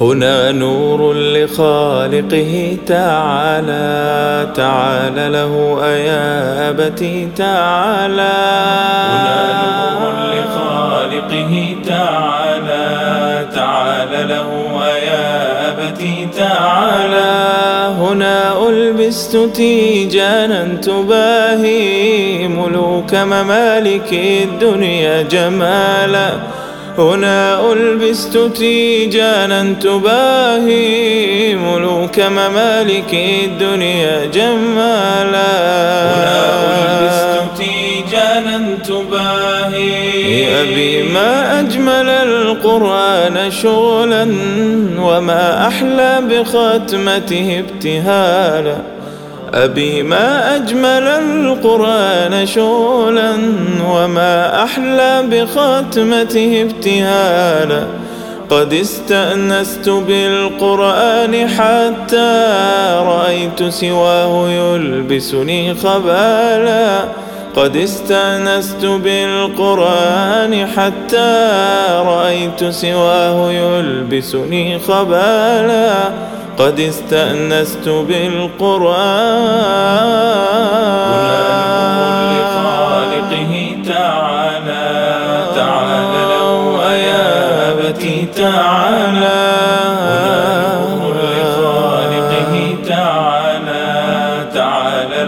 هنا نور لخالقه تعالى تعالى له أيا أبتي تعالى. هنا نور لخالقه تعالى تعالى له أيا أبتي تعالى. هنا ألبست تيجانا تباهي ملوك ممالك الدنيا جمالا. هنا ألبست تيجانا تباهي ملوك ممالك الدنيا جمالا. هنا ألبست تيجانا تباهي. أبي ما أجمل القرآن شغلا وما أحلى بختمته ابتهالا. أبي ما أجمل القرآن شغلا وما أحلى بختمته ابتهالا. قد استأنست بالقرآن حتى رأيت سواه يلبسني خبالا. قد استأنست بالقرآن حتى رأيت سواه يلبسني خبالا. قد استأنست بالقرآن. لخالقه تعالى تعالى له يا أبتي تعالى لخالقه تعالى تعالى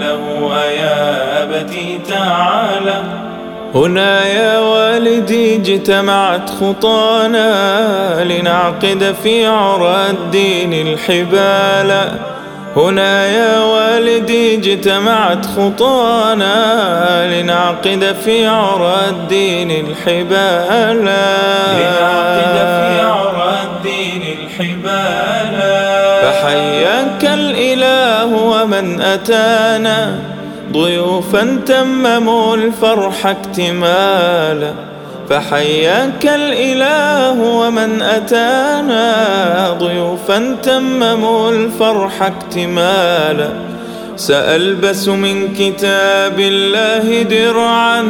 أبتي تعالى. هنا يا والدي اجتمعت خطانا لنعقد في عرى الدين الحبال. هنا يا والدي اجتمعت خطانا لنعقد في عرى الدين الحبال. لنعقد في عرى الدين الحبال. فحياك الإله ومن أتانا. ضيوفا تمموا الفرح اكتمالا فحياك الإله ومن أتانا ضيوفا تمموا الفرح اكتمالا سألبس من كتاب الله درعا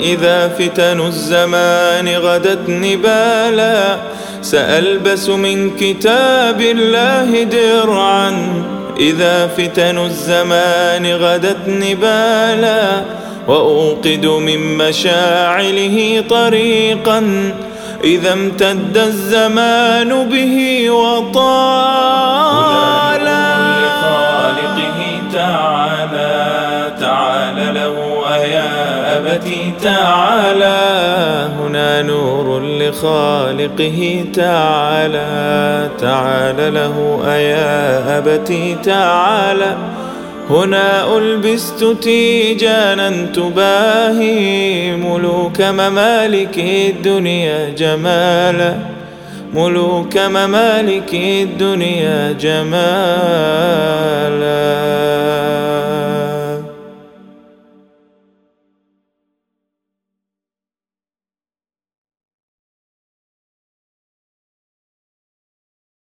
إذا فتن الزمان غدت نبالا سألبس من كتاب الله درعا إذا فتن الزمان غدت نبالا وأوقد من مشاعله طريقا إذا امتد الزمان به وطالا. لخالقه تعالى تعالى له أيا أبتي تعالى. هنا نور لخالقه تعالى. تعالى له أيا أبتي تعالى. هنا ألبست تيجانا تباهي ملوك ممالك الدنيا جمالا. ملوك ممالك الدنيا جمالا.